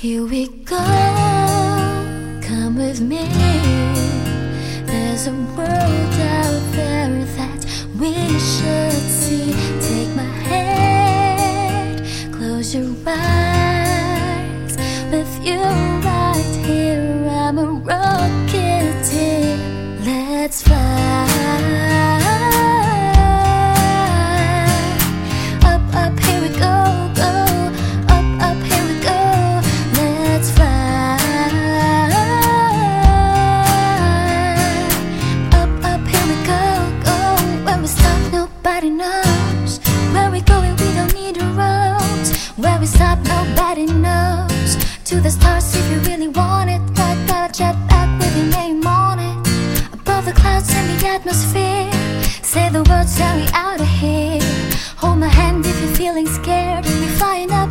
Here we go, come with me. There's a world out there that we should see. Take my hand, close your eyes. With you right here, I'm a rocketeer. Let's fly. Nobody knows. Where we going, we don't need a road. Where we stop, nobody knows. To the stars if you really want it. Right, got a jet back with your name on it. Above the clouds in the atmosphere. Say the words and we out of here. Hold my hand if you're feeling scared. We're flying up,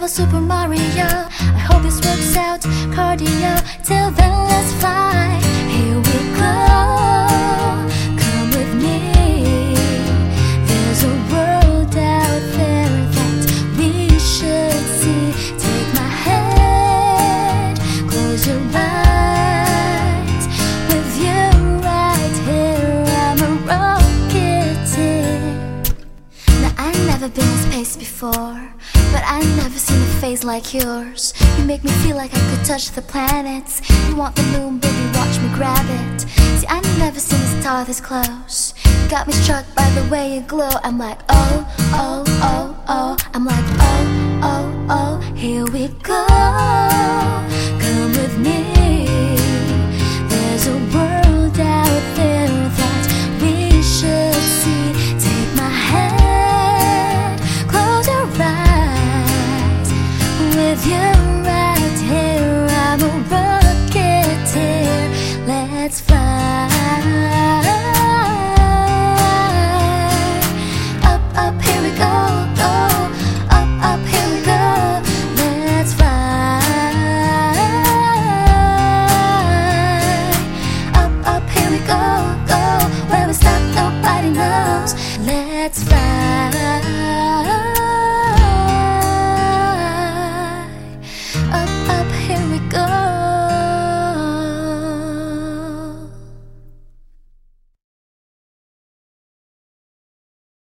next level, Super Mario. I hope this works out, cardio. Till then, let's fly. Never been in space before, but I've never seen a face like yours. You make me feel like I could touch the planets. You want the moon, baby, watch me grab it. See, I've never seen a star this close. You got me struck by the way you glow. I'm like, oh, oh, oh, oh. I'm like, oh, oh, oh. Here we go. With you